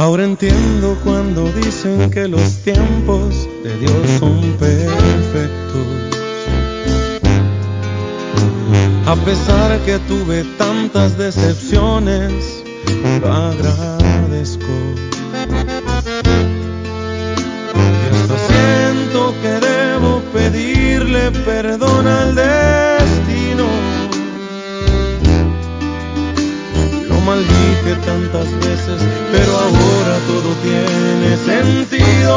Ahora entiendo cuando dicen que los tiempos de Dios son perfectos. A pesar que tuve tantas decepciones, lo agradezco. Y hasta siento que debo pedirle perdón maldije tantas veces, pero ahora todo tiene sentido.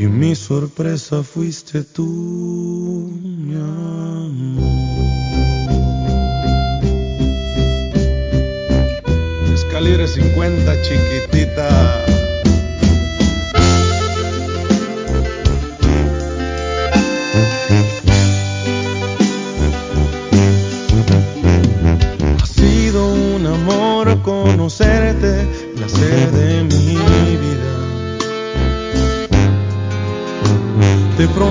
Y mi sorpresa fuiste tú, mi amor. Es calibre 50, chiquitita. Ha sido un amor conocerte, placer de mi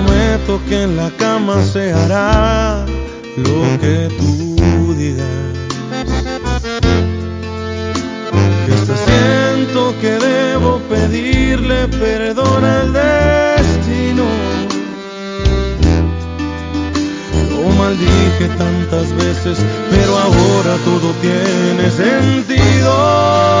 prometo que en la cama se hará lo que tú digas. Que hasta siento que debo pedirle perdón al destino. Lo maldije tantas veces, pero ahora todo tiene sentido.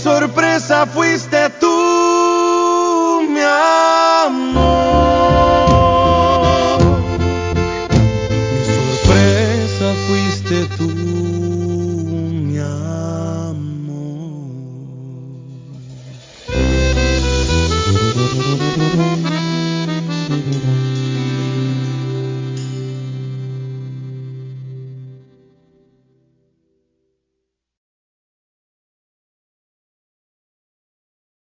sorpresa fuiste